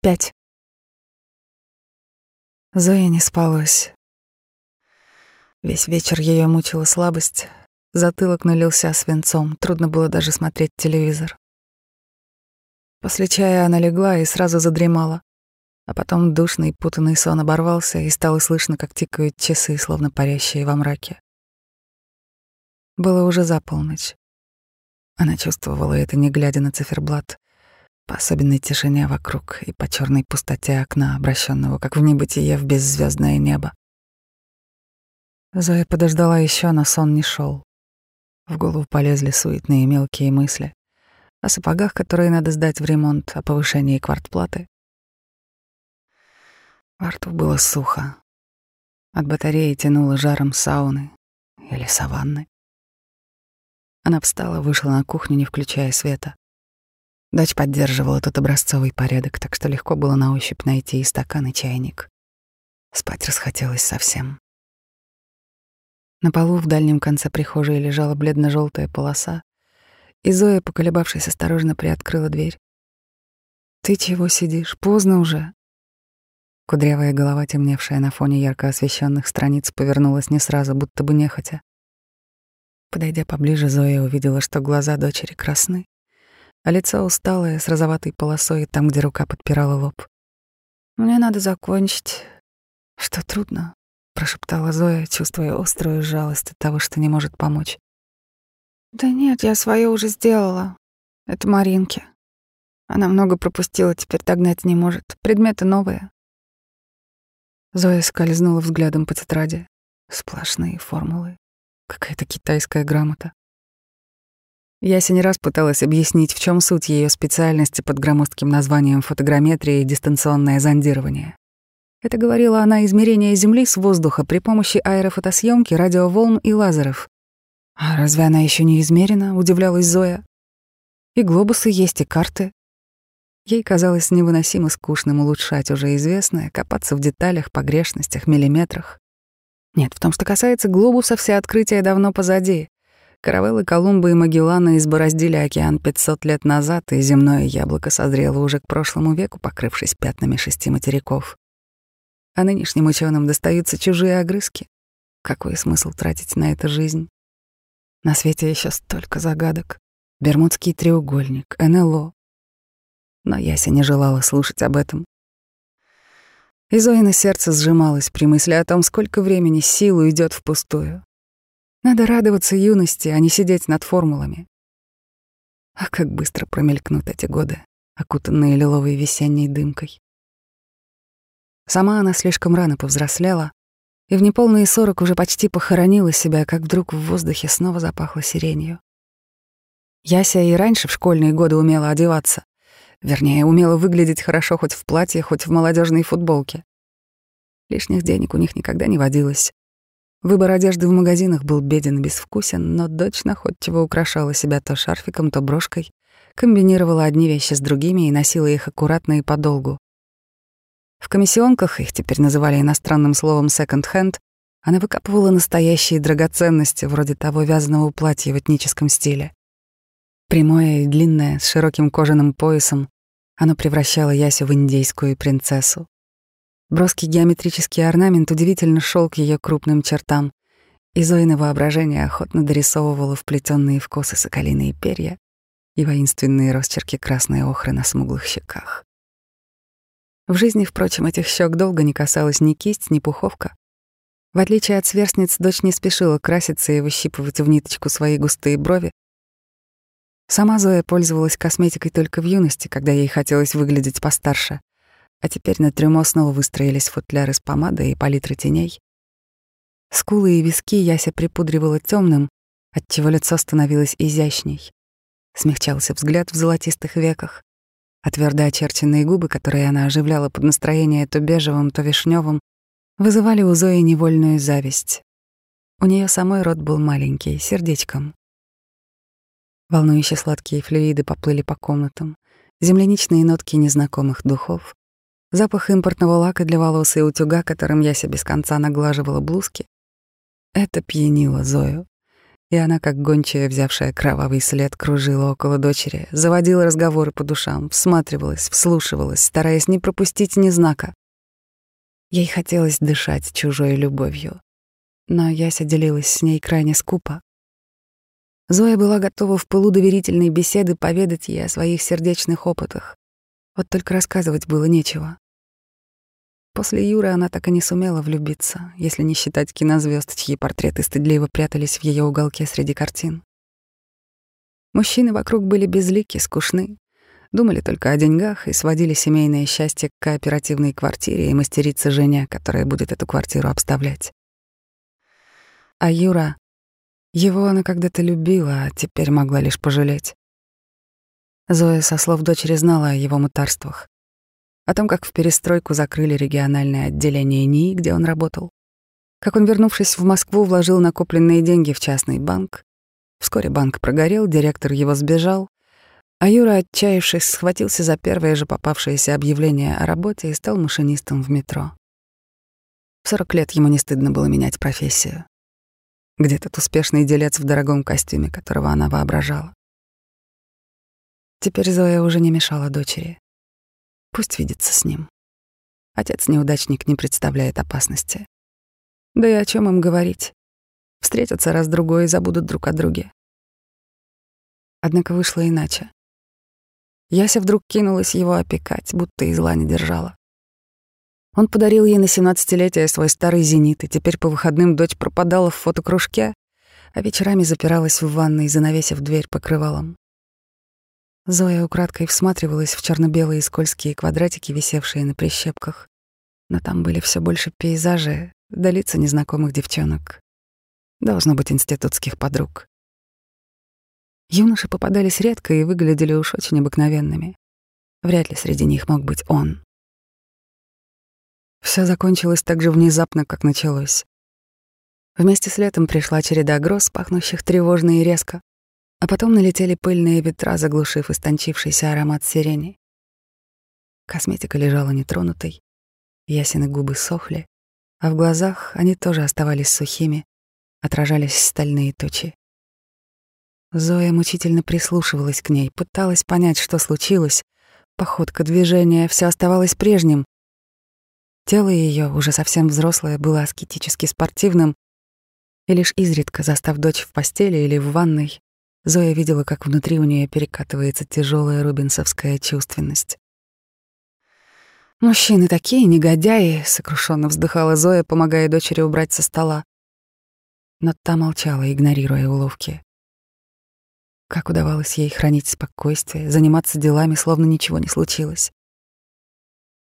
Пять. Зоя не спалась. Весь вечер ее мучила слабость, затылок налился свинцом, трудно было даже смотреть телевизор. После чая она легла и сразу задремала, а потом душный путанный сон оборвался, и стало слышно, как тикают часы, словно парящие во мраке. Было уже за полночь. Она чувствовала это, не глядя на циферблат, по особенной тишине вокруг и по черной пустоте окна, обращенного как в небытие в беззвездное небо. Зоя подождала еще, но сон не шел. В голову полезли суетные мелкие мысли о сапогах, которые надо сдать в ремонт, о повышении квартплаты. Во рту было сухо. От батареи тянуло жаром сауны или саванны. Она встала, вышла на кухню, не включая света. Дочь поддерживала тот образцовый порядок, так что легко было на ощупь найти и стакан, и чайник. Спать расхотелось совсем. На полу в дальнем конце прихожей лежала бледно-желтая полоса, и Зоя, поколебавшись, осторожно приоткрыла дверь. «Ты чего сидишь? Поздно уже». Кудрявая голова, темневшая на фоне ярко освещенных страниц, повернулась не сразу, будто бы нехотя. Подойдя поближе, Зоя увидела, что глаза дочери красны, а лицо усталое, с розоватой полосой там, где рука подпирала лоб. «Мне надо закончить. Что трудно?» — прошептала Зоя, чувствуя острую жалость от того, что не может помочь. «Да нет, я свое уже сделала. Это Маринке. Она много пропустила, теперь догнать не может. Предметы новые». Зоя скользнула взглядом по тетради. Сплошные формулы. Какая-то китайская грамота. Яся не раз пыталась объяснить, в чем суть ее специальности под громоздким названием фотограмметрия и дистанционное зондирование. Это говорила она измерение Земли с воздуха при помощи аэрофотосъемки, радиоволн и лазеров. А разве она еще не измерена? удивлялась Зоя. И глобусы есть, и карты. Ей казалось невыносимо скучным улучшать уже известное, копаться в деталях, погрешностях, миллиметрах. Нет, в том, что касается глобуса, все открытия давно позади. Каравеллы Колумба и Магеллана избороздили океан 500 лет назад, и земное яблоко созрело уже к прошлому веку, покрывшись пятнами шести материков. А нынешним ученым достаются чужие огрызки. Какой смысл тратить на это жизнь? На свете еще столько загадок. Бермудский треугольник, НЛО. Но Яся не желала слушать об этом. И Зоина сердце сжималось при мысли о том, сколько времени сил уйдет впустую. Надо радоваться юности, а не сидеть над формулами. А как быстро промелькнут эти годы, окутанные лиловой весенней дымкой. Сама она слишком рано повзрослела, и в неполные сорок уже почти похоронила себя, как вдруг в воздухе снова запахло сиренью. Яся и раньше в школьные годы умела одеваться. Вернее, умела выглядеть хорошо хоть в платье, хоть в молодежной футболке. Лишних денег у них никогда не водилось. Выбор одежды в магазинах был беден и безвкусен, но дочь находчиво украшала себя то шарфиком, то брошкой, комбинировала одни вещи с другими и носила их аккуратно и подолгу. В комиссионках, их теперь называли иностранным словом секонд-хенд, она выкапывала настоящие драгоценности, вроде того вязаного платья в этническом стиле. Прямое и длинное, с широким кожаным поясом, оно превращало Ясю в индейскую принцессу. Броский геометрический орнамент удивительно шел к ее крупным чертам, и Зоина воображение охотно дорисовывало вплетенные в косы соколиные перья и воинственные росчерки красной охры на смуглых щеках. В жизни, впрочем, этих щек долго не касалась ни кисть, ни пуховка. В отличие от сверстниц, дочь не спешила краситься и выщипывать в ниточку свои густые брови, Сама Зоя пользовалась косметикой только в юности, когда ей хотелось выглядеть постарше, а теперь на трюмо снова выстроились футляры с помадой и палитры теней. Скулы и виски Яся припудривала темным, отчего лицо становилось изящней. Смягчался взгляд в золотистых веках, а твердо очерченные губы, которые она оживляла под настроение то бежевым, то вишневым, вызывали у Зои невольную зависть. У нее самой рот был маленький, сердечком. Волнующие сладкие флюиды поплыли по комнатам, земляничные нотки незнакомых духов, запах импортного лака для волос и утюга, которым я себе без конца наглаживала блузки. Это пьянило Зою. и она, как гончая, взявшая кровавый след, кружила около дочери, заводила разговоры по душам, всматривалась, вслушивалась, стараясь не пропустить ни знака. Ей хотелось дышать чужой любовью, но Яся делилась с ней крайне скупо. Зоя была готова в пылу доверительной беседы поведать ей о своих сердечных опытах. Вот только рассказывать было нечего. После Юры она так и не сумела влюбиться, если не считать кинозвезд, чьи портреты стыдливо прятались в ее уголке среди картин. Мужчины вокруг были безлики, скучны, думали только о деньгах и сводили семейное счастье к кооперативной квартире и мастерице Женя, которая будет эту квартиру обставлять. А Юра... Его она когда-то любила, а теперь могла лишь пожалеть. Зоя со слов дочери знала о его мутарствах о том, как в перестройку закрыли региональное отделение НИИ, где он работал, как он, вернувшись в Москву, вложил накопленные деньги в частный банк. Вскоре банк прогорел, директор его сбежал, а Юра, отчаявшись, схватился за первое же попавшееся объявление о работе и стал машинистом в метро. В 40 лет ему не стыдно было менять профессию. Где тот успешный делец в дорогом костюме, которого она воображала. Теперь Зоя уже не мешала дочери. Пусть видится с ним. Отец-неудачник не представляет опасности. Да и о чем им говорить? Встретятся раз-другой и забудут друг о друге. Однако вышло иначе. Яся вдруг кинулась его опекать, будто и зла не держала. Он подарил ей на семнадцатилетие свой старый «Зенит», и теперь по выходным дочь пропадала в фотокружке, а вечерами запиралась в ванной, занавесив дверь покрывалом. Зоя украдкой всматривалась в черно-белые скользкие квадратики, висевшие на прищепках. Но там были все больше пейзажи, да лица незнакомых девчонок. Должно быть институтских подруг. Юноши попадались редко и выглядели уж очень обыкновенными. Вряд ли среди них мог быть он. Все закончилось так же внезапно, как началось. Вместе с летом пришла череда гроз, пахнущих тревожно и резко. А потом налетели пыльные ветра, заглушив истончившийся аромат сирени. Косметика лежала нетронутой, ясены губы сохли, а в глазах они тоже оставались сухими, отражались стальные тучи. Зоя мучительно прислушивалась к ней, пыталась понять, что случилось. Походка, движение — все оставалось прежним. Тело ее, уже совсем взрослое, было аскетически спортивным, и лишь изредка, застав дочь в постели или в ванной, Зоя видела, как внутри у нее перекатывается тяжелая рубинсовская чувственность. «Мужчины такие негодяи», — сокрушенно вздыхала Зоя, помогая дочери убрать со стола. Но та молчала, игнорируя уловки. Как удавалось ей хранить спокойствие, заниматься делами, словно ничего не случилось.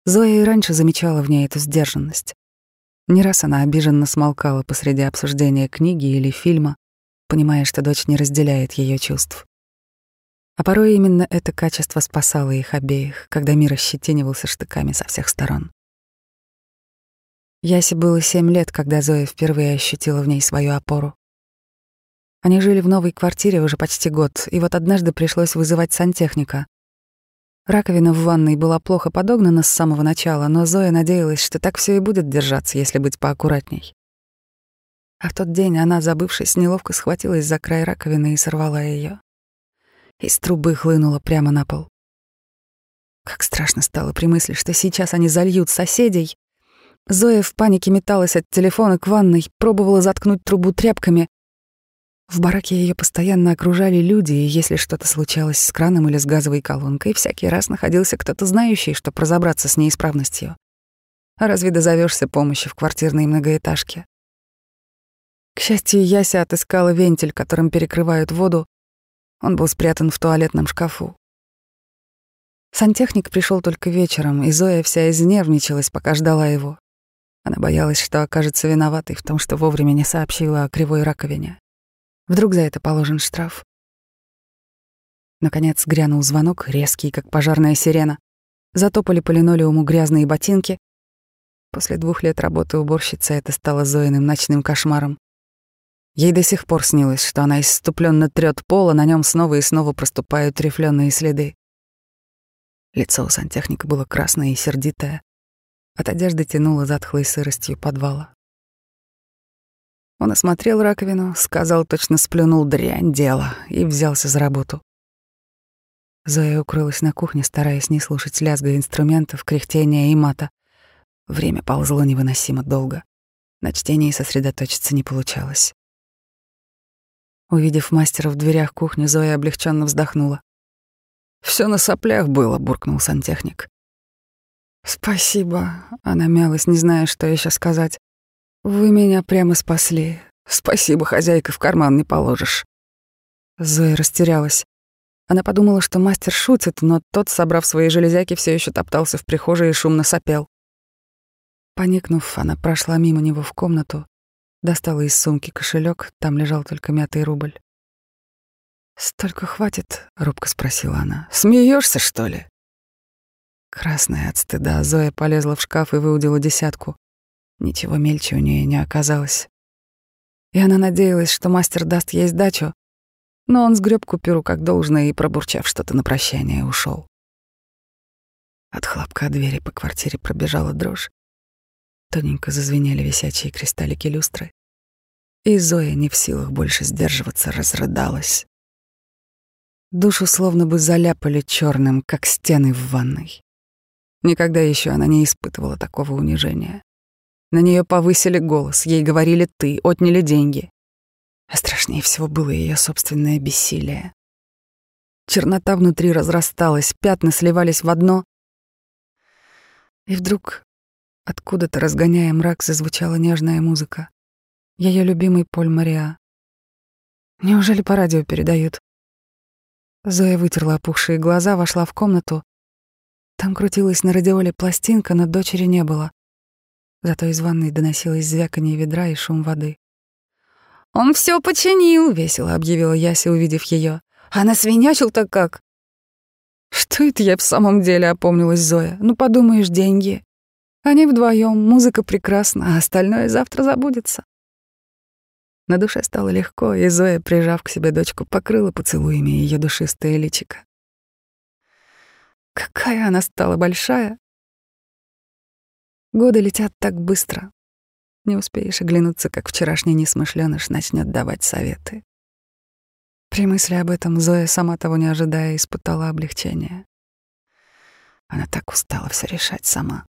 Зоя и раньше замечала в ней эту сдержанность. Не раз она обиженно смолкала посреди обсуждения книги или фильма, понимая, что дочь не разделяет ее чувств. А порой именно это качество спасало их обеих, когда мир ощетинивался штыками со всех сторон. Ясе было семь лет, когда Зоя впервые ощутила в ней свою опору. Они жили в новой квартире уже почти год, и вот однажды пришлось вызывать сантехника. Раковина в ванной была плохо подогнана с самого начала, но Зоя надеялась, что так все и будет держаться, если быть поаккуратней. А в тот день она, забывшись, неловко схватилась за край раковины и сорвала ее. Из трубы хлынула прямо на пол. Как страшно стало при мысли, что сейчас они зальют соседей. Зоя в панике металась от телефона к ванной, пробовала заткнуть трубу тряпками. В бараке ее постоянно окружали люди, и если что-то случалось с краном или с газовой колонкой, всякий раз находился кто-то знающий, чтобы разобраться с неисправностью. А разве дозовешься помощи в квартирной многоэтажке? К счастью, Яся отыскала вентиль, которым перекрывают воду. Он был спрятан в туалетном шкафу. Сантехник пришел только вечером, и Зоя вся изнервничалась, пока ждала его. Она боялась, что окажется виноватой в том, что вовремя не сообщила о кривой раковине. Вдруг за это положен штраф. Наконец грянул звонок, резкий, как пожарная сирена. Затопали по линолеуму грязные ботинки. После двух лет работы уборщицы это стало Зоиным ночным кошмаром. Ей до сих пор снилось, что она иступленно трёт пол, а на нем снова и снова проступают рифленые следы. Лицо у сантехника было красное и сердитое. От одежды тянуло затхлой сыростью подвала. Он осмотрел раковину, сказал, точно сплюнул дрянь дело и взялся за работу. Зоя укрылась на кухне, стараясь не слушать лязга инструментов, кряхтения и мата. Время ползло невыносимо долго. На чтении сосредоточиться не получалось. Увидев мастера в дверях кухни, Зоя облегченно вздохнула. Все на соплях было, буркнул сантехник. Спасибо, она мялась, не зная, что еще сказать. Вы меня прямо спасли. Спасибо, хозяйка, в карман не положишь. Зоя растерялась. Она подумала, что мастер шутит, но тот, собрав свои железяки, все еще топтался в прихожей и шумно сопел. Поникнув, она прошла мимо него в комнату, достала из сумки кошелек, там лежал только мятый рубль. «Столько хватит?» — робко спросила она. Смеешься, что ли?» Красная от стыда, Зоя полезла в шкаф и выудила десятку. Ничего мельче у нее не оказалось. И она надеялась, что мастер даст ей сдачу, но он сгреб купюру как должное и, пробурчав что-то на прощание, ушел. От хлопка двери по квартире пробежала дрожь. Тоненько зазвенели висячие кристаллики люстры. И Зоя, не в силах больше сдерживаться, разрыдалась. Душу словно бы заляпали черным, как стены в ванной. Никогда еще она не испытывала такого унижения. На нее повысили голос, ей говорили «ты», отняли деньги. А страшнее всего было ее собственное бессилие. Чернота внутри разрасталась, пятна сливались в одно. И вдруг, откуда-то разгоняя мрак, зазвучала нежная музыка. Ее любимый Поль Мариа. Неужели по радио передают? Зоя вытерла опухшие глаза, вошла в комнату. Там крутилась на радиоле пластинка, но дочери не было. Зато из ванной доносилось звяканье ведра и шум воды. «Он все починил», — весело объявила Яся, увидев ее. «А насвинячил-то как?» «Что это я в самом деле?» — опомнилась Зоя. «Ну, подумаешь, деньги. Они вдвоем, музыка прекрасна, а остальное завтра забудется». На душе стало легко, и Зоя, прижав к себе дочку, покрыла поцелуями ее душистое личико. Какая она стала большая! Годы летят так быстро. Не успеешь оглянуться, как вчерашний несмышленыш начнет давать советы. При мысли об этом Зоя, сама того не ожидая, испытала облегчение. Она так устала все решать сама.